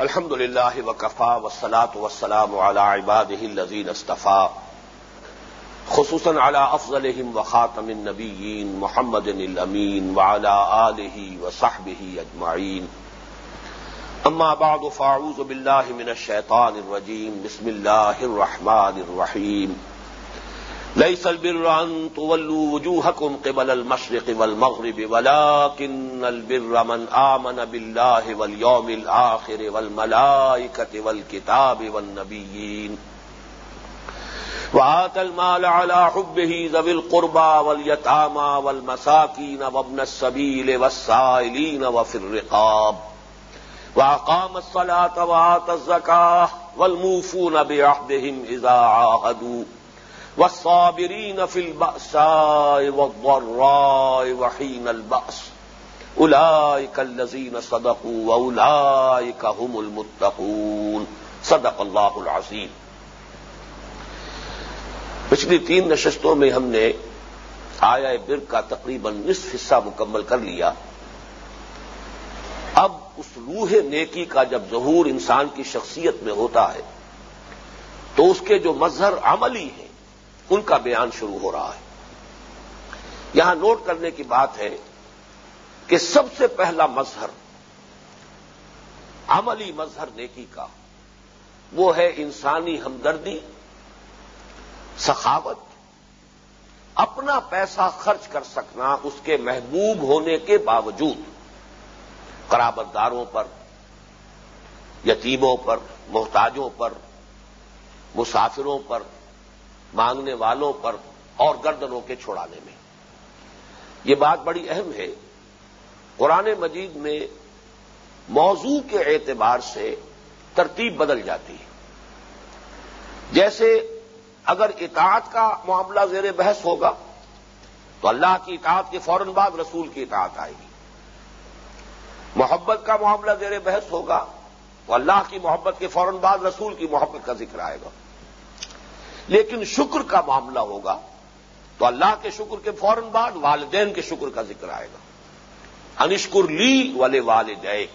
الحمد لله وكفى والصلاة والسلام على عباده الذين اصطفى خصوصا على أفضلهم وخاتم النبيين محمد الأمين وعلى آله وصحبه أجمعين أما بعد فأعوذ بالله من الشيطان الرجيم بسم الله الرحمن الرحيم ليس البر أن تولوا وجوهكم قبل المشرق والمغرب، ولكن البر من آمن بالله واليوم الآخر والملائكة والكتاب والنبيين. وآت المال على حبه ذوي القربى واليتامى والمساكين وابن السبيل والسائلين وفي الرقاب. وأقام الصلاة وآت الزكاة والموفون بعهدهم إذا عاهدوا. والصابرين في البأساء والضراء وحين البأس. أولئك الذين صدقوا وأولئك هم المتقون. صدق الله العظيم. پچھلی تین نشستوں میں ہم نے آیا بر کا تقریباً نصف حصہ مکمل کر لیا. اب اس روح نیکی کا جب ظہور انسان کی شخصیت میں ہوتا ہے، تو اس کے جو مظہر عملی ہیں ان کا بیان شروع ہو رہا ہے۔ یہاں نوٹ کرنے کی بات ہے کہ سب سے پہلا مظہر، عملی مظہر نیکی کا، وہ ہے انسانی ہمدردی، سخاوت، اپنا پیسہ خرچ کر سکنا اس کے محبوب ہونے کے باوجود قرابت داروں پر، یتیموں پر، محتاجوں پر، مسافروں پر مانگنے والوں پر اور گردنوں کے چھوڑانے میں۔ یہ بات بڑی اہم ہے۔ قرآن مجید میں موضوع کے اعتبار سے ترتیب بدل جاتی ہے۔ جیسے اگر اطاعت کا معاملہ زیر بحث ہوگا، تو اللہ کی اطاعت کے فوراً بعد رسول کی اطاعت آئے گی۔ محبت کا معاملہ زیر بحث ہوگا، تو اللہ کی محبت کے فوراً بعد رسول کی محبت کا ذکر آئے گا۔ لیکن شکر کا معاملہ ہوگا تو اللہ کے شکر کے فوراً بعد والدین کے شکر کا ذکر آئے گا۔ انشکر لی والے والدیک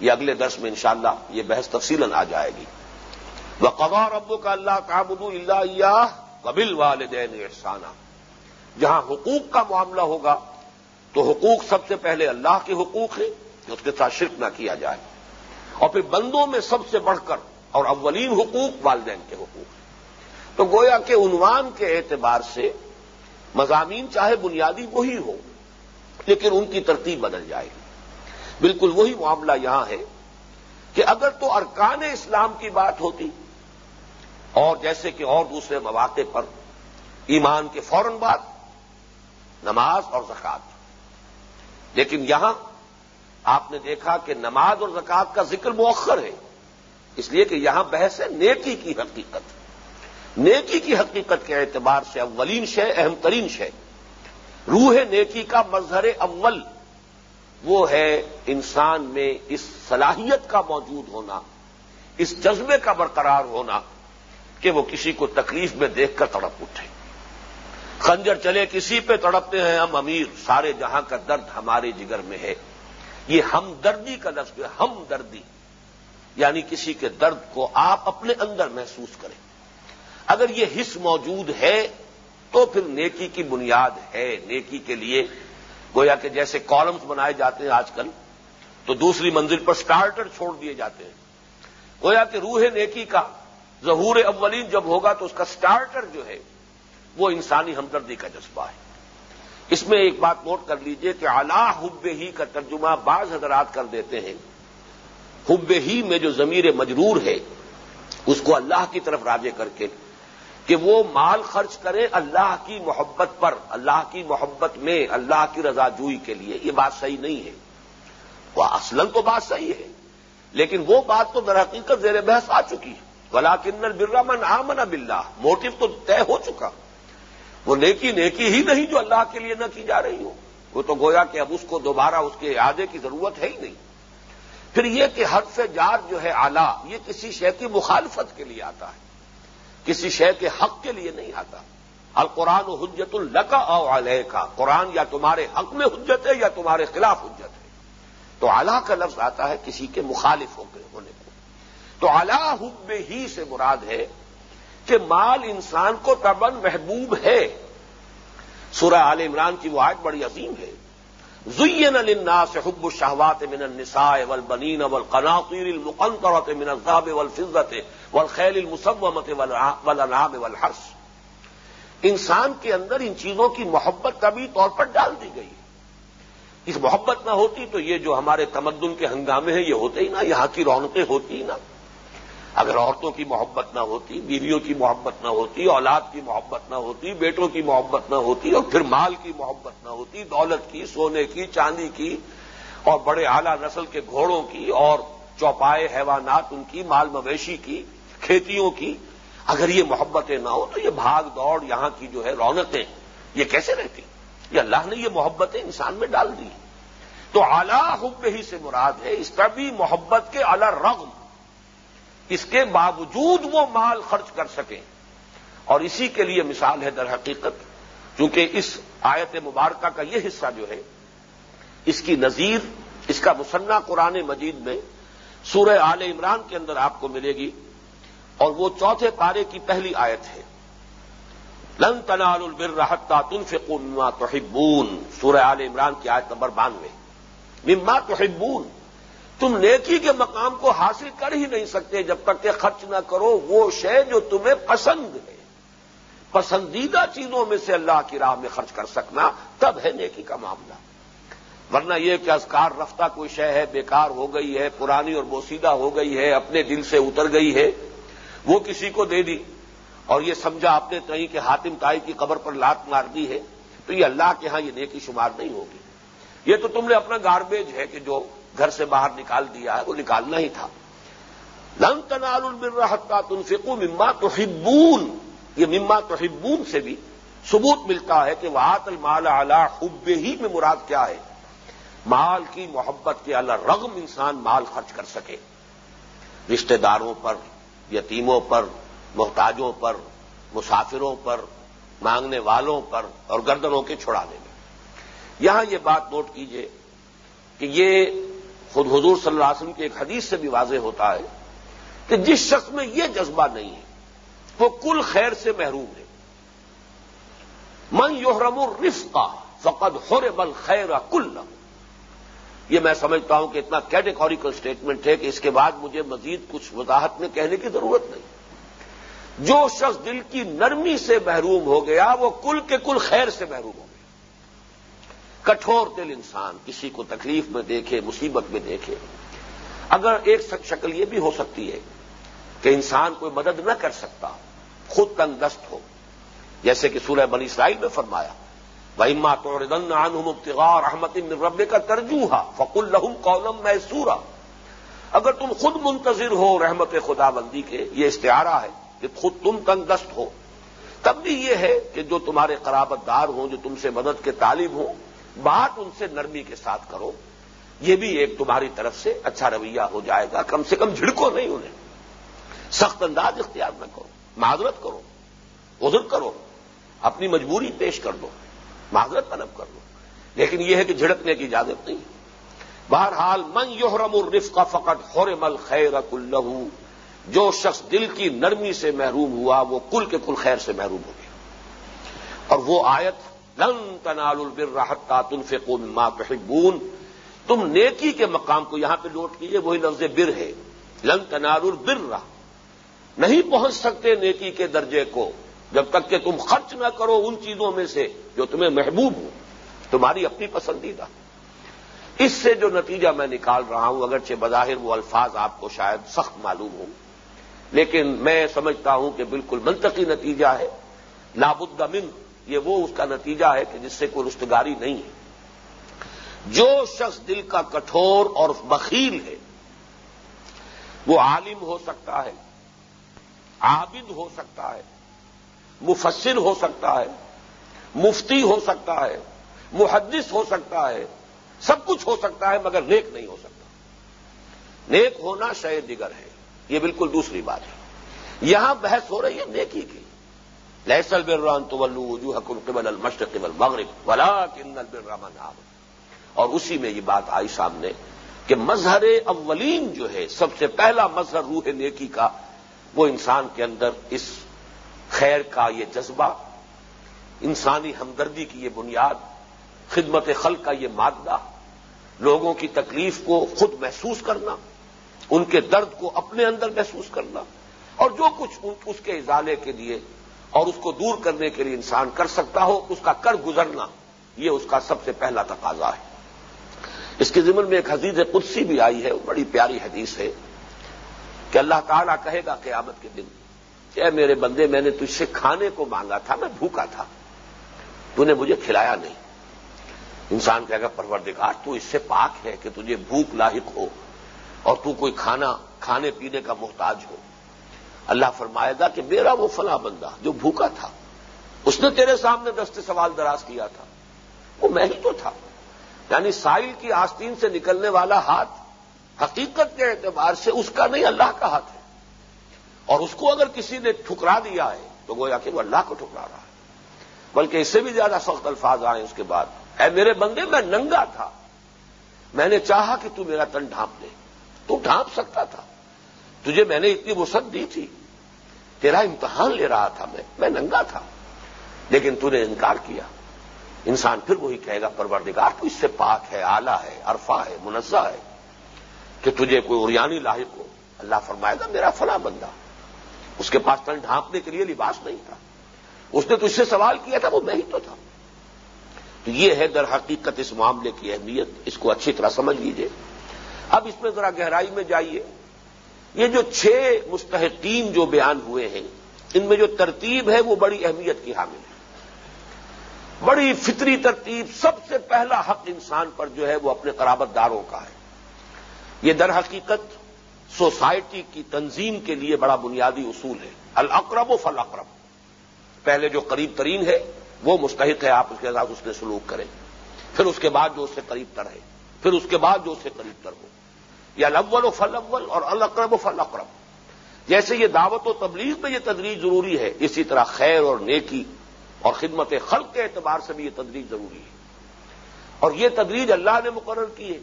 یہ اگلے درس میں انشاءاللہ یہ بحث تفصیل آ جائے گی۔ وہ قبار ابو کا اللہ کابل اللہ قبل والدین احسانہ جہاں حقوق کا معاملہ ہوگا، تو حقوق سب سے پہلے اللہ کے حقوق ہیں کہ اس کے ساتھ شرک نہ کیا جائے۔ اور پھر بندوں میں سب سے بڑھ کر اور اولین حقوق والدین کے حقوق۔ ہیں تو گویا کے عنوان کے اعتبار سے مضامین چاہے بنیادی وہی ہو، لیکن ان کی ترتیب بدل جائے گی۔ بالکل وہی معاملہ یہاں ہے کہ اگر تو ارکان اسلام کی بات ہوتی، اور جیسے کہ اور دوسرے مواقع پر ایمان کے فوراً بعد نماز اور زکات لیکن یہاں آپ نے دیکھا کہ نماز اور زکات کا ذکر مؤخر ہے، اس لیے کہ یہاں بحث ہے نیکی کی حقیقت۔ نیکی کی حقیقت کے اعتبار سے اولین شے، اہم ترین شے۔ روح نیکی کا مظہر اول وہ ہے انسان میں اس صلاحیت کا موجود ہونا، اس جذبے کا برقرار ہونا کہ وہ کسی کو تکلیف میں دیکھ کر تڑپ اٹھے۔ خنجر چلے کسی پہ تڑپتے ہیں، ہم امیر، سارے جہاں کا درد ہمارے جگر میں ہے۔ یہ ہمدردی کا لفظ ہے، ہمدردی یعنی کسی کے درد کو آپ اپنے اندر محسوس کریں۔ اگر یہ حص موجود ہے تو پھر نیکی کی بنیاد ہے، نیکی کے لیے گویا کہ جیسے کالمز بنائے جاتے ہیں آج کل، تو دوسری منزل پر سٹارٹر چھوڑ دیے جاتے ہیں۔ گویا کہ روح نیکی کا ظہور اولین جب ہوگا تو اس کا سٹارٹر جو ہے، وہ انسانی ہمدردی کا جذبہ ہے۔ اس میں ایک بات نوٹ کر لیجیے کہ اعلی حب ہی کا ترجمہ بعض حضرات کر دیتے ہیں۔ حب ہی میں جو ضمیر مجرور ہے، اس کو اللہ کی طرف راجے کر کے کہ وہ مال خرچ کرے اللہ کی محبت پر، اللہ کی محبت میں، اللہ کی رضا جوئی کے لیے۔ یہ بات صحیح نہیں ہے۔ وہ اصل تو بات صحیح ہے، لیکن وہ بات تو در حقیقت زیر بحث آ چکی۔ ہے ولا کنر برامن آمن بلّہ موٹو تو طے ہو چکا۔ وہ نیکی نیکی ہی نہیں جو اللہ کے لیے نہ کی جا رہی ہو۔ وہ تو گویا کہ اب اس کو دوبارہ اس کے اعادے کی ضرورت ہے ہی نہیں۔ پھر یہ کہ حد سے جار جو ہے آلہ یہ کسی شے کی مخالفت کے لیے آتا ہے۔ کسی شے کے حق کے لیے نہیں آتا۔ القرآن و حجت القا او علیہ کا قرآن یا تمہارے حق میں حجت ہے یا تمہارے خلاف حجت ہے۔ تو اعلیٰ کا لفظ آتا ہے کسی کے مخالف ہو کے ہونے کو۔ تو اعلی حب ہی سے مراد ہے کہ مال انسان کو تبن محبوب ہے۔ سورہ عال عمران کی وہ آیت بڑی عظیم ہے۔ زین للناس حب الشہوات من النساء والبنین والقناطیر المقنطرة من الذهب والفضة والخیل المصومة والانعام والحرس انسان کے اندر ان چیزوں کی محبت طبی طور پر ڈال دی گئی۔ اس محبت نہ ہوتی تو یہ جو ہمارے تمدن کے ہنگامے ہیں، یہ ہوتے ہی نا یہاں کی رونقیں ہوتی ہی نا اگر عورتوں کی محبت نہ ہوتی، بیویوں کی محبت نہ ہوتی، اولاد کی محبت نہ ہوتی، بیٹوں کی محبت نہ ہوتی، اور پھر مال کی محبت نہ ہوتی، دولت کی، سونے کی، چاندی کی، اور بڑے اعلی نسل کے گھوڑوں کی، اور چوپائے حیوانات ان کی، مال مویشی کی کھیتیوں کی، اگر یہ محبتیں نہ ہو تو یہ بھاگ دوڑ یہاں کی جو ہے رونقیں، یہ کیسے رہتی؟ یہ اللہ نے یہ محبتیں انسان میں ڈال دی۔ تو اعلی حب ہی سے مراد ہے، اس کا بھی محبت کے اعلی رغم، اس کے باوجود وہ مال خرچ کر سکیں۔ اور اسی کے لیے مثال ہے در حقیقت کیونکہ اس آیت مبارکہ کا یہ حصہ جو ہے، اس کی نظیر، اس کا مسنہ قرآن مجید میں سورہ آل عمران کے اندر آپ کو ملے گی۔ اور وہ چوتھے پارے کی پہلی آیت ہے۔ لن تنال البر رحتا تنفقوا مما تحبون۔ سورہ آل عمران کی آیت نمبر بانوے۔ مما تحبون۔ تم نیکی کے مقام کو حاصل کر ہی نہیں سکتے جب تک کہ خرچ نہ کرو۔ وہ شے جو تمہیں پسند ہے۔ پسندیدہ چیزوں میں سے اللہ کی راہ میں خرچ کر سکنا، تب ہے نیکی کا معاملہ۔ ورنہ یہ کہ ازکار رفتہ کوئی شے ہے، بیکار ہو گئی ہے، پرانی اور بوسیدہ ہو گئی ہے، اپنے دل سے اتر گئی ہے۔ وہ کسی کو دے دی۔ اور یہ سمجھا اپنے کہیں کہ حاتم تائی کی قبر پر لات مار دی ہے، تو یہ اللہ کے ہاں یہ نیکی شمار نہیں ہوگی۔ یہ تو تم نے اپنا گاربیج ہے کہ جو گھر سے باہر نکال دیا ہے، وہ نکالنا ہی تھا۔ لن تنال البرحتا تنفقو مما توحبون یہ مما توحبون سے بھی ثبوت ملتا ہے کہ وہ المال اعلی حب ہی میں مراد کیا ہے۔ مال کی محبت کے اللہ رغم انسان مال خرچ کر سکے۔ رشتہ داروں پر یتیموں پر، محتاجوں پر، مسافروں پر، مانگنے والوں پر اور گردنوں کے چھڑانے میں۔ یہاں یہ بات نوٹ کیجیے کہ یہ خود حضور صلی اللہ علیہ وسلم کی ایک حدیث سے بھی واضح ہوتا ہے کہ جس شخص میں یہ جذبہ نہیں ہے، وہ کل خیر سے محروم ہے۔ من یحرم الرف کا فقد ہور بل خیر کل یہ میں سمجھتا ہوں کہ اتنا کیٹیگوریکل اسٹیٹمنٹ ہے کہ اس کے بعد مجھے مزید کچھ وضاحت میں کہنے کی ضرورت نہیں۔ جو شخص دل کی نرمی سے محروم ہو گیا، وہ کل کے کل خیر سے محروم ہو گیا۔ کٹھور دل انسان، کسی کو تکلیف میں دیکھے، مصیبت میں دیکھے۔ اگر ایک شکل یہ بھی ہو سکتی ہے کہ انسان کوئی مدد نہ کر سکتا، خود تنگ دست ہو۔ جیسے کہ سورہ بنی اسرائیل میں فرمایا وہیما توردن مفتغار احمد رب کا ترجوہ فق الحم کولم محسورا اگر تم خود منتظر ہو رحمت خدا بندی کے، یہ استعارہ ہے کہ خود تم تنگ دست ہو۔ تب بھی یہ ہے کہ جو تمہارے قرابت دار ہوں، جو تم سے مدد کے طالب ہوں، بات ان سے نرمی کے ساتھ کرو۔ یہ بھی ایک تمہاری طرف سے اچھا رویہ ہو جائے گا۔ کم سے کم جھڑکو نہیں انہیں۔ سخت انداز اختیار نہ کرو۔ معذرت کرو۔ عذر کرو۔ اپنی مجبوری پیش کر دو۔ معذرت طلب کر دو لیکن یہ ہے کہ جھڑکنے کی اجازت نہیں۔ بہرحال، من یحرم الرف کا فقط خور مل خیر اللہ جو شخص دل کی نرمی سے محروم ہوا، وہ کل کے کل خیر سے محروم ہو گیا۔ اور وہ آیت، لن تنال البر حتى تنفقوا مما تحبون۔ تم نیکی کے مقام کو یہاں پہ نوٹ کیجیے، وہی لفظ بر ہے۔ لن تنال البر۔ نہیں پہنچ سکتے نیکی کے درجے کو۔ جب تک کہ تم خرچ نہ کرو ان چیزوں میں سے جو تمہیں محبوب ہو تمہاری اپنی پسندیدہ۔ اس سے جو نتیجہ میں نکال رہا ہوں، اگرچہ بظاہر وہ الفاظ آپ کو شاید سخت معلوم ہوں، لیکن میں سمجھتا ہوں کہ بالکل منطقی نتیجہ ہے۔ لابد من، یہ وہ اس کا نتیجہ ہے کہ جس سے کوئی رشتگاری نہیں ہے۔ جو شخص دل کا کٹھور اور بخیل ہے، وہ عالم ہو سکتا ہے، عابد ہو سکتا ہے۔ مفسر ہو سکتا ہے، مفتی ہو سکتا ہے، محدث ہو سکتا ہے، سب کچھ ہو سکتا ہے، مگر نیک نہیں ہو سکتا۔ نیک ہونا شاید دیگر ہے، یہ بالکل دوسری بات ہے۔ یہاں بحث ہو رہی ہے نیکی کی۔ لہسل بران تو وجوہ قبل المشرق والمغرب ولا کن البر اور اسی میں یہ بات آئی سامنے کہ مظہر اولین جو ہے، سب سے پہلا مظہر روح نیکی کا، وہ انسان کے اندر اس خیر کا یہ جذبہ، انسانی ہمدردی کی یہ بنیاد، خدمت خلق کا یہ مادہ، لوگوں کی تکلیف کو خود محسوس کرنا، ان کے درد کو اپنے اندر محسوس کرنا، اور جو کچھ اس کے ازالے کے لیے اور اس کو دور کرنے کے لیے انسان کر سکتا ہو، اس کا کر گزرنا، یہ اس کا سب سے پہلا تقاضا ہے۔ اس کے ذمن میں ایک حدیث قدسی بھی آئی ہے بڑی پیاری حدیث ہے کہ اللہ تعالیٰ کہے گا قیامت کے دن اے میرے بندے، میں نے تجھ سے کھانے کو مانگا تھا، میں بھوکا تھا۔ تو نے مجھے کھلایا نہیں۔ انسان کہے گا، پروردگار، تو اس سے پاک ہے کہ تجھے بھوک لاحق ہو اور تو کوئی کھانا، کھانے پینے کا محتاج ہو۔ اللہ فرمائے گا کہ میرا وہ فلاں بندہ جو بھوکا تھا، اس نے تیرے سامنے دست سوال دراز کیا تھا۔ وہ میں ہی تو تھا۔ یعنی سائل کی آستین سے نکلنے والا ہاتھ حقیقت کے اعتبار سے اس کا نہیں، اللہ کا ہاتھ ہے۔ اور اس کو اگر کسی نے ٹھکرا دیا ہے، تو گویا کہ وہ اللہ کو ٹھکرا رہا ہے۔ بلکہ اس سے بھی زیادہ سخت الفاظ آئے اس کے بعد۔ اے میرے بندے، میں ننگا تھا۔ میں نے چاہا کہ تو میرا تن ڈھانپ دے۔ تو ڈھانپ سکتا تھا۔ تجھے میں نے اتنی وسعت دی تھی۔ تیرا امتحان لے رہا تھا میں۔ میں ننگا تھا۔ لیکن تو نے انکار کیا۔ انسان پھر وہی کہے گا، پروردگار، تو اس سے پاک ہے آلہ ہے عرفا ہے، منزہ ہے کہ تجھے کوئی اریانی لاحق ہو۔ اللہ فرمائے گا، میرا فلاں بندہ۔ اس کے پاس تن ڈھانپنے کے لیے لباس نہیں تھا۔ اس نے تو اس سے سوال کیا تھا، وہ میں ہی تو تھا۔ تو یہ ہے در حقیقت اس معاملے کی اہمیت۔ اس کو اچھی طرح سمجھ لیجیے۔ اب اس میں ذرا گہرائی میں جائیے۔ یہ جو چھ مستحقین جو بیان ہوئے ہیں، ان میں جو ترتیب ہے، وہ بڑی اہمیت کی حامل ہے۔ بڑی فطری ترتیب، سب سے پہلا حق انسان پر جو ہے، وہ اپنے قرابت داروں کا ہے۔ یہ در حقیقت سوسائٹی کی تنظیم کے لیے بڑا بنیادی اصول ہے۔ الاقرب و فل اقرب پہلے جو قریب ترین ہے، وہ مستحق ہے، آپ اس کے ساتھ اس نے سلوک کریں۔ پھر اس کے بعد جو اس سے قریب تر ہے۔ پھر اس کے بعد جو اس سے قریب تر ہو۔ یا الاول و فل اول اور الاقرب و فل اقرب جیسے یہ دعوت و تبلیغ میں یہ تدریج ضروری ہے، اسی طرح خیر اور نیکی اور خدمت خلق کے اعتبار سے بھی یہ تدریج ضروری ہے۔ اور یہ تدریج اللہ نے مقرر کی ہے۔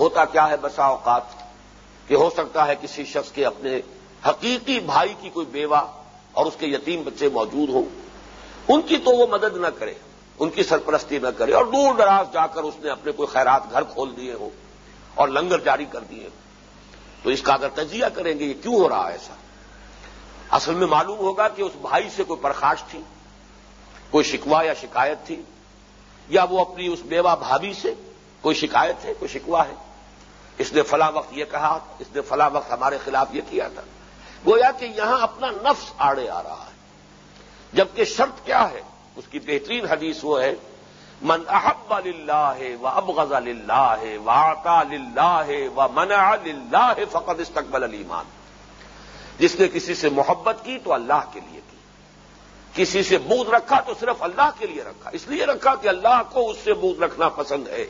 ہوتا کیا ہے؟ بسا اوقات کہ ہو سکتا ہے کسی شخص کے اپنے حقیقی بھائی کی کوئی بیوہ اور اس کے یتیم بچے موجود ہوں۔ ان کی تو وہ مدد نہ کرے، ان کی سرپرستی نہ کرے اور دور دراز جا کر اس نے اپنے کوئی خیرات گھر کھول دیے ہوں اور لنگر جاری کر دیے تو اس کا اگر تجزیہ کریں گے، یہ کیوں ہو رہا ہے ایسا؟ اصل میں معلوم ہوگا کہ اس بھائی سے کوئی پرخاش تھی، کوئی شکوا یا شکایت تھی، یا وہ اپنی اس بیوہ بھابھی سے کوئی شکایت ہے، کوئی شکوا ہے۔ اس نے فلاں وقت یہ کہا، اس نے فلاں وقت ہمارے خلاف یہ کیا تھا۔ گویا کہ یہاں اپنا نفس آڑے آ رہا ہے۔ جبکہ شرط کیا ہے؟ اس کی بہترین حدیث وہ ہے، من احب اللہ و ابغض اللہ و آتا اللہ و منع اللہ فقط استقبل المان جس نے کسی سے محبت کی تو اللہ کے لیے کی۔ کسی سے بوجھ رکھا تو صرف اللہ کے لیے رکھا۔ اس لیے رکھا کہ اللہ کو اس سے بوجھ رکھنا پسند ہے۔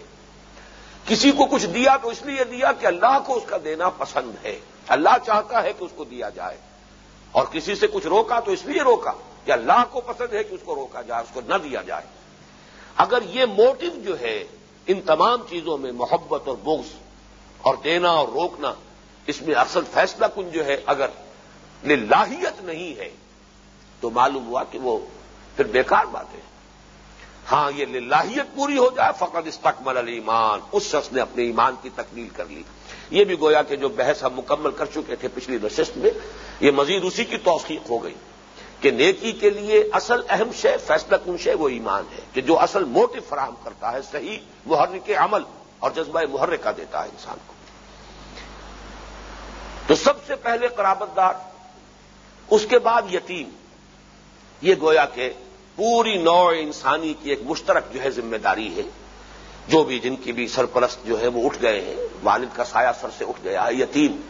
کسی کو کچھ دیا تو اس لیے دیا کہ اللہ کو اس کا دینا پسند ہے۔ اللہ چاہتا ہے کہ اس کو دیا جائے۔ اور کسی سے کچھ روکا تو اس لیے روکا کہ اللہ کو پسند ہے کہ اس کو روکا جائے، اس کو نہ دیا جائے۔ اگر یہ موٹو جو ہے ان تمام چیزوں میں محبت اور بغض اور دینا اور روکنا، اس میں اصل فیصلہ کن جو ہے، اگر لاہیت نہیں ہے، تو معلوم ہوا کہ وہ پھر بیکار بات ہے۔ ہاں یہ لاہیت پوری ہو جائے، فقط استقمل المان اس شخص نے اپنے ایمان کی تکمیل کر لی۔ یہ بھی گویا کہ جو بحث ہم مکمل کر چکے تھے پچھلی نشست میں، یہ مزید اسی کی توثیق ہو گئی کہ نیکی کے لیے اصل اہم شے، فیصلہ کن شے، وہ ایمان ہے۔ کہ جو اصل موٹو فراہم کرتا ہے، صحیح محرک عمل اور جذبہ محرکہ دیتا ہے انسان کو۔ تو سب سے پہلے قرابت دار اس کے بعد یتیم۔ یہ گویا کہ پوری نوع انسانی کی ایک مشترک جو ہے ذمہ داری ہے، جو بھی جن کی بھی سرپرست جو ہے وہ اٹھ گئے ہیں، والد کا سایہ سر سے اٹھ گیا ہے یتیم،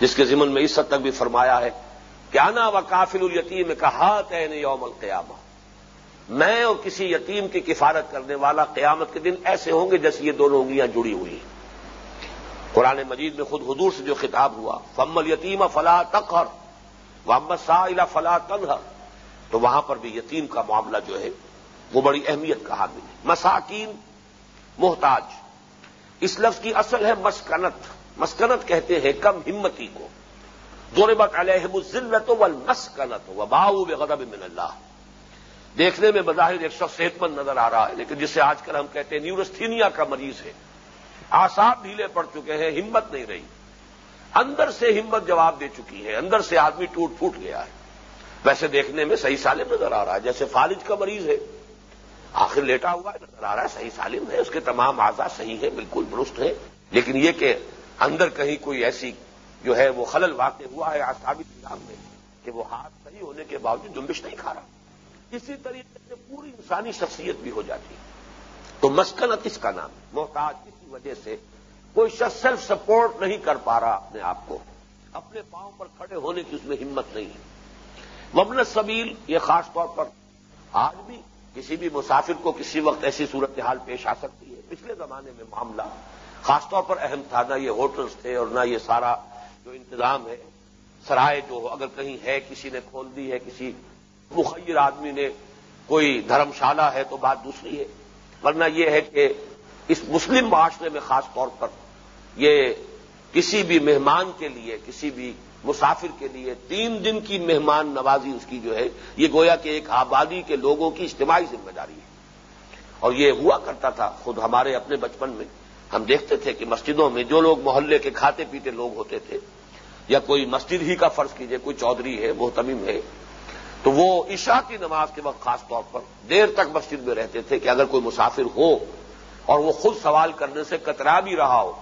جس کے ذمن میں اس حد تک بھی فرمایا ہے کہ آنا و کافل الیتیم کہا تین یوم القیامہ۔ میں اور کسی یتیم کی کفارت کرنے والا قیامت کے دن ایسے ہوں گے جیسے یہ دونوں انگلیاں جڑی ہوئی ہیں۔ قرآن مجید میں خود حضور سے جو خطاب ہوا فمل یتیم فلاح تخر محمد سا فلاح تنہر تو وہاں پر بھی یتیم کا معاملہ جو ہے، وہ بڑی اہمیت کا حامل ہے۔ مساکین محتاج۔ اس لفظ کی اصل ہے مسکنت۔ مسکنت کہتے ہیں کم ہمتی کو۔ دوربت علیہم الزلت والمسکنت وباؤ بغضب من اللہ۔ دیکھنے میں بظاہر ایک شخص صحت مند نظر آ رہا ہے، لیکن جسے آج کل ہم کہتے ہیں نیورستھینیا کا مریض ہے۔ آساب ڈھیلے پڑ چکے ہیں، ہمت نہیں رہی۔ اندر سے ہمت جواب دے چکی ہے، اندر سے آدمی ٹوٹ پھوٹ گیا ہے۔ ویسے دیکھنے میں صحیح سالم نظر آ رہا ہے، جیسے فالج کا مریض ہے۔ آخر لیٹا ہوا نظر آ رہا ہے، صحیح سالم ہے، اس کے تمام آزاد صحیح ہے بالکل درست ہے لیکن یہ کہ اندر کہیں کوئی ایسی جو ہے وہ خلل واقع ہوا ہے آسابی نظام میں کہ وہ ہاتھ صحیح ہونے کے باوجود جنبش نہیں کھا رہا۔ اسی طریقے سے پوری انسانی شخصیت بھی ہو جاتی ہے۔ تو مسکنت اس کا نام ہے۔ محتاج اسی وجہ سے کوئی شخص سیلف سپورٹ نہیں کر پا رہا اپنے آپ کو۔ اپنے پاؤں پر کھڑے ہونے کی اس میں ہمت نہیں ہے۔ مبن سبیل، یہ خاص طور پر آج بھی کسی بھی مسافر کو کسی وقت ایسی صورتحال پیش آ سکتی ہے۔ پچھلے زمانے میں معاملہ خاص طور پر اہم تھا، نہ یہ ہوٹلز تھے اور نہ یہ سارا جو انتظام ہے، سرائے جو اگر کہیں ہے، کسی نے کھول دی ہے، کسی مخیر آدمی نے کوئی دھرم شالہ ہے تو بات دوسری ہے۔ ورنہ یہ ہے کہ اس مسلم معاشرے میں خاص طور پر یہ کسی بھی مہمان کے لیے، کسی بھی مسافر کے لیے تین دن کی مہمان نوازی اس کی جو ہے، یہ گویا کہ ایک آبادی کے لوگوں کی اجتماعی ذمہ داری ہے۔ اور یہ ہوا کرتا تھا خود ہمارے اپنے بچپن میں۔ ہم دیکھتے تھے کہ مسجدوں میں جو لوگ محلے کے کھاتے پیتے لوگ ہوتے تھے، یا کوئی مسجد ہی کا فرض کیجیے، کوئی چودھری ہے، محتمم ہے، تو وہ عشاء کی نماز کے وقت خاص طور پر دیر تک مسجد میں رہتے تھے کہ اگر کوئی مسافر ہو اور وہ خود سوال کرنے سے کترا بھی رہا ہو،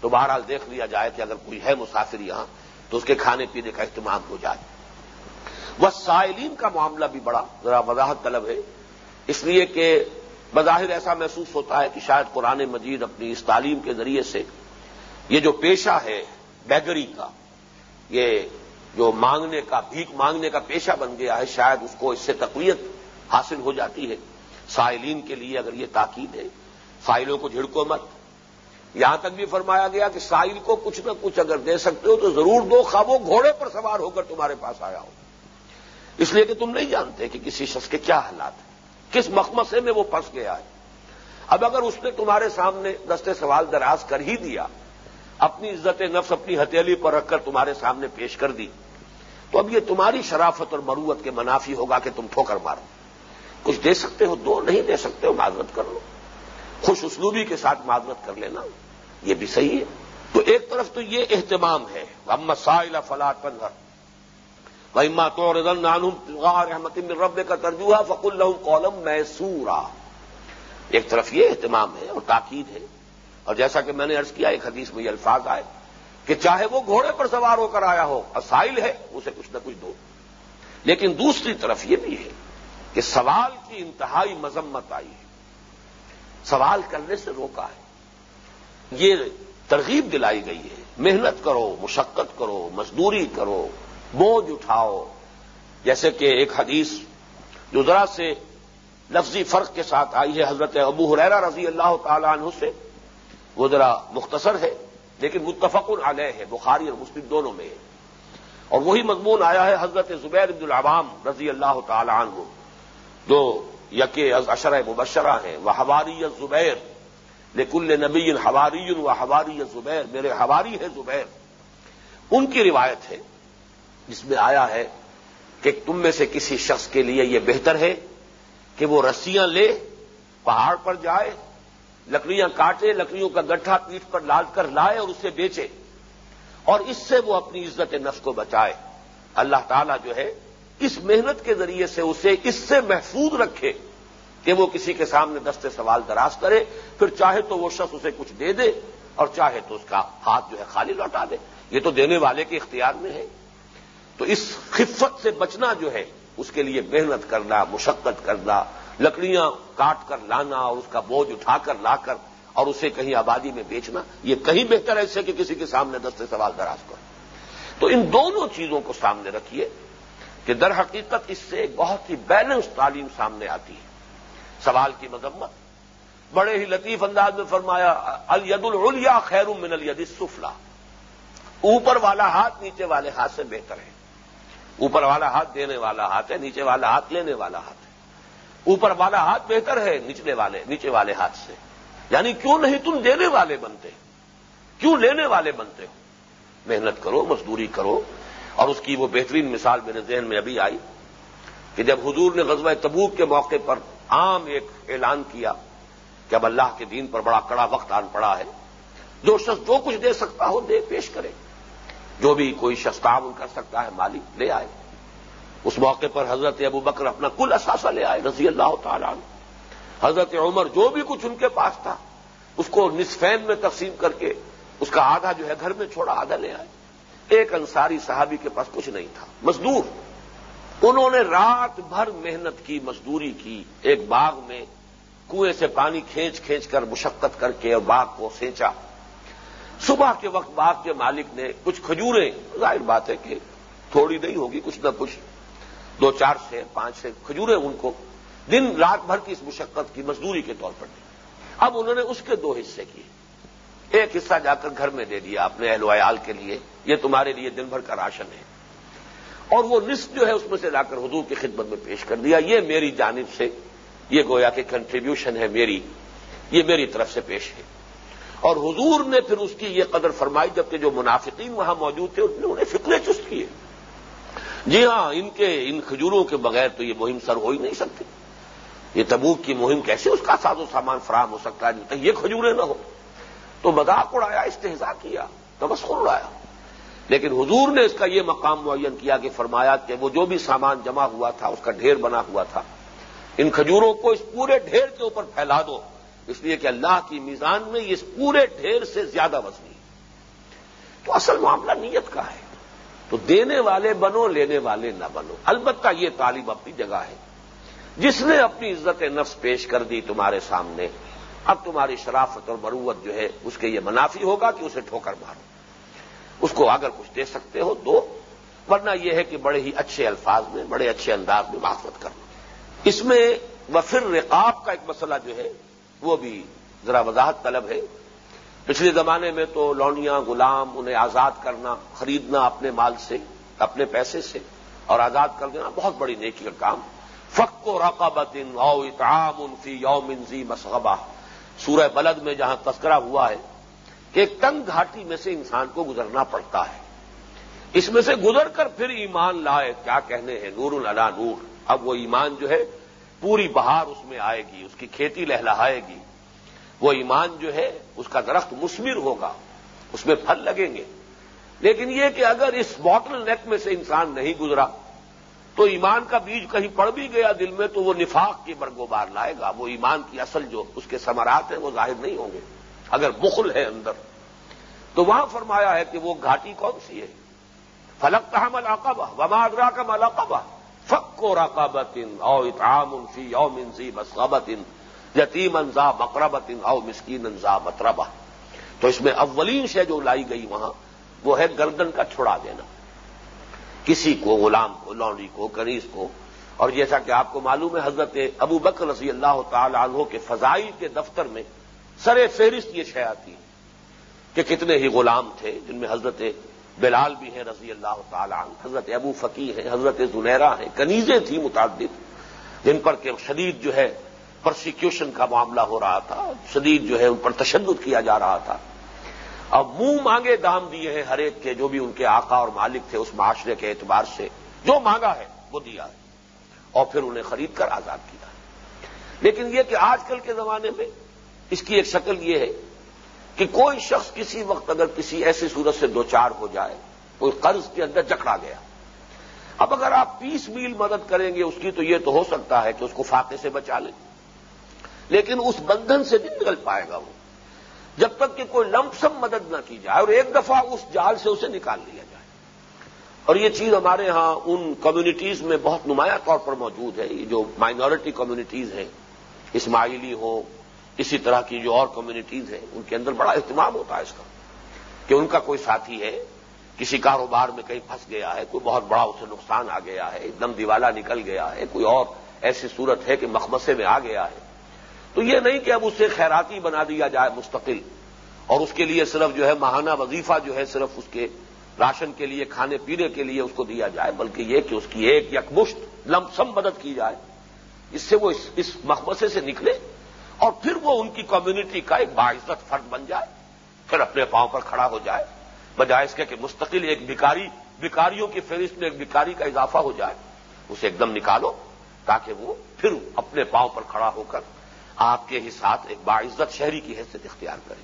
تو بہرحال دیکھ لیا جائے کہ اگر کوئی ہے مسافر یہاں تو اس کے کھانے پینے کا اہتمام ہو جائے۔ وہ سائلین کا معاملہ بھی بڑا، ذرا وضاحت طلب ہے۔ اس لیے کہ بظاہر ایسا محسوس ہوتا ہے کہ شاید قرآن مجید اپنی اس تعلیم کے ذریعے سے یہ جو پیشہ ہے بیگری کا، یہ جو مانگنے کا، بھیک مانگنے کا پیشہ بن گیا ہے، شاید اس کو اس سے تقویت حاصل ہو جاتی ہے۔ سائلین کے لیے اگر یہ تاکید ہے سائلوں کو جھڑکو مت۔ یہاں تک بھی فرمایا گیا کہ سائل کو کچھ نہ کچھ اگر دے سکتے ہو تو ضرور دو خوابوں گھوڑے پر سوار ہو کر تمہارے پاس آیا ہو اس لیے کہ تم نہیں جانتے کہ کسی شخص کے کیا حالات ہیں، کس مخمسے میں وہ پھنس گیا ہے۔ اب اگر اس نے تمہارے سامنے دستے سوال دراز کر ہی دیا، اپنی عزت نفس اپنی ہتھیلی پر رکھ کر تمہارے سامنے پیش کر دی، تو اب یہ تمہاری شرافت اور مروت کے منافی ہوگا کہ تم ٹھوکر مارو۔ کچھ دے سکتے ہو، دو نہیں دے سکتے ہو، معذرت کر لو۔ خوش اسلوبی کے ساتھ معذرت کر لینا۔ یہ بھی صحیح ہے۔ تو ایک طرف تو یہ اہتمام ہے اما سائلہ فلاٹ پنگھر وما تو رحمت رب کا ترجمہ فق اللہ کولم میسورا ایک طرف یہ اہتمام ہے اور تاکید ہے۔ اور جیسا کہ میں نے ارض کیا، ایک حدیث میں یہ الفاظ آئے کہ چاہے وہ گھوڑے پر سوار ہو کر آیا ہو اسائل ہے، اسے کچھ نہ کچھ دو۔ لیکن دوسری طرف یہ بھی ہے کہ سوال کی انتہائی مذمت آئی ہے۔ سوال کرنے سے روکا ہے۔ یہ ترغیب دلائی گئی ہے۔ محنت کرو، مشقت کرو، مزدوری کرو بوجھ اٹھاؤ۔ جیسے کہ ایک حدیث جو ذرا سے لفظی فرق کے ساتھ آئی ہے، حضرت ابو حریرا رضی اللہ تعالی عنہ سے۔ وہ ذرا مختصر ہے، لیکن متفق علیہ ہے، بخاری اور مسلم دونوں میں۔ ہے اور وہی مضمون آیا ہے، حضرت زبیر عبد العوام رضی اللہ تعالی عنہ۔ جو یک اشرۂ مبشرہ ہیں وہ ہواری زبیر۔ لیکن نبی ہواری و ہواری زبیر، میرے ہواری ہے زبیر۔ ان کی روایت ہے، جس میں آیا ہے کہ تم میں سے کسی شخص کے لیے یہ بہتر ہے کہ وہ رسیاں لے، پہاڑ پر جائے، لکڑیاں کاٹے، لکڑیوں کا گٹھا پیٹ پر لاد کر لائے اور اسے بیچے۔ اور اس سے وہ اپنی عزت نفس کو بچائے۔ اللہ تعالیٰ جو ہے، اس محنت کے ذریعے سے اسے اس سے محفوظ رکھے۔ کہ وہ کسی کے سامنے دستے سوال دراز کرے، پھر چاہے تو وہ شخص اسے کچھ دے دے اور چاہے تو اس کا ہاتھ جو ہے خالی لوٹا دے۔ یہ تو دینے والے کے اختیار میں ہے۔ تو اس خفت سے بچنا جو ہے، اس کے لیے محنت کرنا، مشقت کرنا، لکڑیاں کاٹ کر لانا اور اس کا بوجھ اٹھا کر لا کر اور اسے کہیں آبادی میں بیچنا، یہ کہیں بہتر ہے اس سے کہ کسی کے سامنے دستے سوال دراز کر تو ان دونوں چیزوں کو سامنے رکھیے کہ در حقیقت اس سے ایک بہت ہی بیلنس تعلیم سامنے آتی ہے۔ سوال کی مذمت۔ بڑے ہی لطیف انداز میں فرمایا الید العلیا خیر من الید السفلا اوپر والا ہاتھ نیچے والے ہاتھ سے بہتر ہے۔ اوپر والا ہاتھ دینے والا ہاتھ ہے، نیچے والا ہاتھ لینے والا ہاتھ ہے۔ اوپر والا ہاتھ بہتر ہے نچلے والے، نیچے والے ہاتھ سے۔ یعنی کیوں نہیں تم دینے والے بنتے؟ کیوں لینے والے بنتے ہو؟ محنت کرو، مزدوری کرو۔ اور اس کی وہ بہترین مثال میرے ذہن میں ابھی آئی کہ جب حضور نے غزوہ تبوک کے موقع پر عام ایک اعلان کیا کہ اب اللہ کے دین پر بڑا کڑا وقت آن پڑا ہے۔ جو شخص جو کچھ دے سکتا ہو دے، پیش کرے۔ جو بھی کوئی شخص تعاون کر سکتا ہے مالک لے آئے۔ اس موقع پر حضرت ابو بکر اپنا کل اثاثہ لے آئے، رضی اللہ تعالیٰ حضرت عمر جو بھی کچھ ان کے پاس تھا، اس کو نصفین میں تقسیم کر کے اس کا آدھا جو ہے گھر میں چھوڑا، آدھا لے آئے۔ ایک انصاری صحابی کے پاس کچھ نہیں تھا۔ مزدور۔ انہوں نے رات بھر محنت کی، مزدوری کی، ایک باغ میں کنویں سے پانی کھینچ کھینچ کر مشقت کر کے اور باغ کو سینچا۔ صبح کے وقت باغ کے مالک نے کچھ کھجوریں، ظاہر بات ہے کہ تھوڑی نہیں ہوگی، کچھ نہ کچھ۔ دو، چار سے پانچ سے کھجوریں ان کو دن، رات بھر کی اس مشقت کی، مزدوری کے طور پر دی۔ اب انہوں نے اس کے دو حصے کیے۔ ایک حصہ جا کر گھر میں دے دیا اپنے اہل ویال کے لیے، یہ تمہارے لیے دن بھر کا راشن ہے۔ اور وہ نصف جو ہے اس میں سے لا کر حضور کی خدمت میں پیش کر دیا۔ یہ میری جانب سے، یہ گویا کہ کنٹریبیوشن ہے میری، یہ میری طرف سے پیش ہے۔ اور حضور نے پھر اس کی یہ قدر فرمائی، جبکہ جو منافقین وہاں موجود تھے، انہوں انہیں فکرے چست کیے۔ جی ہاں ان کے، ان کھجوروں کے بغیر تو یہ مہم سر ہو ہی نہیں سکتی۔ یہ تبوک کی مہم کیسے اس کا ساز و سامان فراہم ہو سکتا ہے؟ جب تک یہ کھجورے نہ ہو تو مذاق اڑایا استحضا کیا تبصر اڑایا۔ لیکن حضور نے اس کا یہ مقام معین کیا کہ فرمایا کہ وہ جو بھی سامان جمع ہوا تھا، اس کا ڈھیر بنا ہوا تھا۔ ان کھجوروں کو اس پورے ڈھیر کے اوپر پھیلا دو۔ اس لیے کہ اللہ کی میزان میں اس پورے ڈھیر سے زیادہ وزنی تو اصل معاملہ نیت کا ہے۔ تو دینے والے بنو، لینے والے نہ بنو۔ البتہ یہ تعلیم اپنی جگہ ہے۔ جس نے اپنی عزت نفس پیش کر دی تمہارے سامنے، اب تمہاری شرافت اور مروت جو ہے، اس کے یہ منافی ہوگا کہ اسے ٹھوکر مارو۔ اس کو اگر کچھ دے سکتے ہو دو، ورنہ یہ ہے کہ بڑے ہی اچھے الفاظ میں، بڑے اچھے انداز میں معافت کرنا اس میں وفر رقاب کا ایک مسئلہ جو ہے، وہ بھی ذرا وضاحت طلب ہے۔ پچھلے زمانے میں تو لونیاں غلام، انہیں آزاد کرنا، خریدنا اپنے مال سے، اپنے پیسے سے اور آزاد کر دینا بہت بڑی نیکی کا کام۔ فق و رقابت ان او اطعام انفی یوم انزی مسغبہ سورہ بلد میں جہاں تذکرہ ہوا ہے کہ ایک تنگ گھاٹی میں سے انسان کو گزرنا پڑتا ہے۔ اس میں سے گزر کر پھر ایمان لائے، کیا کہنے ہیں؟ نور اللہ نور۔ اب وہ ایمان جو ہے، پوری بہار اس میں آئے گی، اس کی کھیتی لہلہائے گی۔ وہ ایمان جو ہے، اس کا درخت مسمر ہوگا، اس میں پھل لگیں گے۔ لیکن یہ کہ اگر اس باٹل نیک میں سے انسان نہیں گزرا، تو ایمان کا بیج کہیں پڑ بھی گیا دل میں، تو وہ نفاق کی برگوبار لائے گا۔ وہ ایمان کی اصل جو اس کے سمرات ہیں، وہ ظاہر نہیں ہوں گے۔ اگر بخل ہے اندر۔ تو وہاں فرمایا ہے کہ وہ گھاٹی کون سی ہے؟ فلک کہاں ملاقبہ وما ادرا کا ملاقبہ فک و رقابت او اطعام فی یوم انزی مسغبت یتیم انزا مقربت او مسکین انزا مطربہ تو اس میں اولین شے جو لائی گئی وہاں، وہ ہے گردن کا چھڑا دینا۔ کسی کو، غلام کو، لونڈی کو، کنیز کو۔ اور جیسا کہ آپ کو معلوم ہے، حضرت ابو بکر رضی اللہ تعالی عنہ کے فضائی کے دفتر میں سر فہرست یہ شے آتی ہے کہ کتنے ہی غلام تھے جن میں حضرت بلال بھی ہیں رضی اللہ تعالی عنہ، حضرت ابو فقی ہیں، حضرت زنیرا ہیں، کنیزیں تھیں متعدد، جن پر کہ شدید جو ہے پرسیکیوشن کا معاملہ ہو رہا تھا، شدید جو ہے ان پر تشدد کیا جا رہا تھا۔ اب منہ مانگے دام دیے ہیں ہر ایک کے، جو بھی ان کے آقا اور مالک تھے اس معاشرے کے اعتبار سے۔ جو مانگا ہے، وہ دیا ہے۔ اور پھر انہیں خرید کر آزاد کیا ہے۔ لیکن یہ کہ آج کل کے زمانے میں اس کی ایک شکل یہ ہے کہ کوئی شخص کسی وقت اگر کسی ایسی صورت سے دو چار ہو جائے، کوئی قرض کے اندر جکڑا گیا۔ اب اگر آپ بیس میل مدد کریں گے، اس کی تو یہ تو ہو سکتا ہے کہ اس کو فاقے سے بچا لیں لیکن اس بندھن سے نہیں نکل پائے گا وہ۔ جب تک کہ کوئی لمپسم مدد نہ کی جائے اور ایک دفعہ اس جال سے اسے نکال لیا جائے۔ اور یہ چیز ہمارے ہاں ان کمیونٹیز میں بہت نمایاں طور پر موجود ہے۔ یہ جو مائنورٹی کمیونٹیز ہیں، اسماعیلی ہو اسی طرح کی جو اور کمیونٹیز ہیں، ان کے اندر بڑا اہتمام ہوتا ہے اس کا کہ ان کا کوئی ساتھی ہے، کسی کاروبار میں کہیں پھنس گیا ہے، کوئی بہت بڑا اسے نقصان آ گیا ہے، ایک دم دیوالا نکل گیا ہے، کوئی اور ایسی صورت ہے کہ مخمسے میں آ گیا ہے۔ تو یہ نہیں کہ اب اسے خیراتی بنا دیا جائے مستقل اور اس کے لیے صرف جو ہے ماہانہ وظیفہ جو ہے صرف اس کے راشن کے لیے، کھانے پینے کے لیے اس کو دیا جائے، بلکہ یہ کہ اس کی ایک یکمشت لمسم مدد کی جائے۔ اس سے وہ اس مخمسے سے نکلے۔ اور پھر وہ ان کی کمیونٹی کا ایک باعزت فرد بن جائے، پھر اپنے پاؤں پر کھڑا ہو جائے، بجائے اس کے کہ مستقل ایک بھکاری، بھکاریوں کی فہرست میں ایک بھکاری کا اضافہ ہو جائے، اسے ایک دم نکالو تاکہ وہ پھر اپنے پاؤں پر کھڑا ہو کر آپ کے ہی ساتھ ایک باعزت شہری کی حیثیت اختیار کرے۔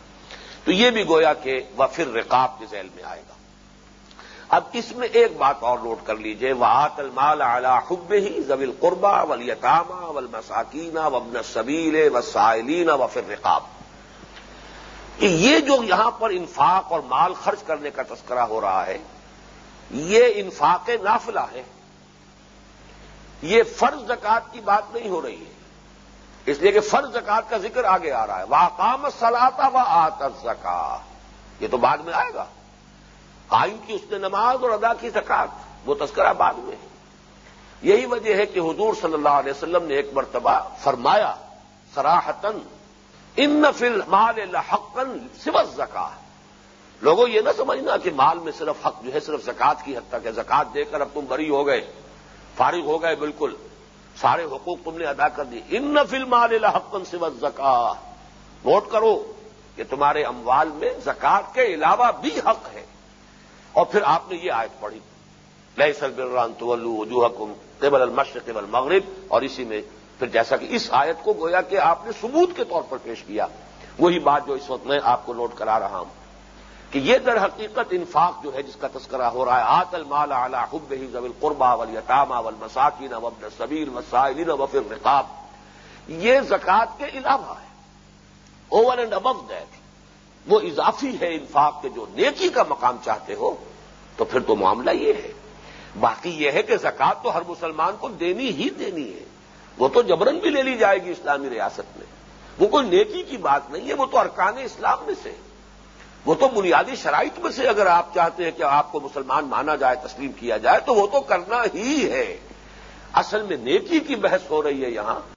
تو یہ بھی گویا کہ وہ پھر رقاب کے ذیل میں آئے گا۔ اب اس میں ایک بات اور نوٹ کر لیجیے وہ آت المال اعلی حب ہی زویل قربا ولیطامہ ول مساکینہ وبن صبیل و سائلین و رقاب یہ جو یہاں پر انفاق اور مال خرچ کرنے کا تذکرہ ہو رہا ہے، یہ انفاق نافلہ ہے۔ یہ فرض زکات کی بات نہیں ہو رہی ہے۔ اس لیے کہ فرض زکات کا ذکر آگے آ رہا ہے۔ واقام سلاتا و آت زکا یہ تو بعد میں آئے گا۔ قائم کی اس نے نماز اور ادا کی زکات، وہ تذکرہ بعد میں یہی وجہ ہے کہ حضور صلی اللہ علیہ وسلم نے ایک مرتبہ فرمایا سراہتن ان نفل مال حقن سوس زکا لوگوں، یہ نہ سمجھنا کہ مال میں صرف حق جو ہے، صرف زکات کی حد تک ہے۔ زکات دے کر اب تم بری ہو گئے، فارغ ہو گئے، بالکل۔ سارے حقوق تم نے ادا کر دی ان نفل مال حقن سوس زکا نوٹ کرو کہ تمہارے اموال میں زکات کے علاوہ بھی حق ہے۔ اور پھر آپ نے یہ آیت پڑھی لیے سر بران تو وجوہ کم قبل المشر قبل مغرب اور اسی میں پھر جیسا کہ اس آیت کو گویا کہ آپ نے ثبوت کے طور پر پیش کیا۔ وہی بات جو اس وقت میں آپ کو نوٹ کرا رہا ہوں کہ یہ در حقیقت انفاق جو ہے جس کا تذکرہ ہو رہا ہے، آت المال اعلی حب ہی زبل قربا ولی تامہ ول مساکین وبن صبیر وسائلین وفر رقاب یہ زکوٰۃ کے علاوہ ہے اوور اینڈ ابو دیٹ وہ اضافی ہے انفاق کے جو نیکی کا مقام چاہتے ہو، تو پھر تو معاملہ یہ ہے۔ باقی یہ ہے کہ زکات تو ہر مسلمان کو دینی ہی دینی ہے۔ وہ تو جبرن بھی لے لی جائے گی اسلامی ریاست میں۔ وہ کوئی نیکی کی بات نہیں ہے، وہ تو ارکان اسلام میں سے۔ وہ تو بنیادی شرائط میں سے اگر آپ چاہتے ہیں کہ آپ کو مسلمان مانا جائے، تسلیم کیا جائے، تو وہ تو کرنا ہی ہے۔ اصل میں نیکی کی بحث ہو رہی ہے یہاں۔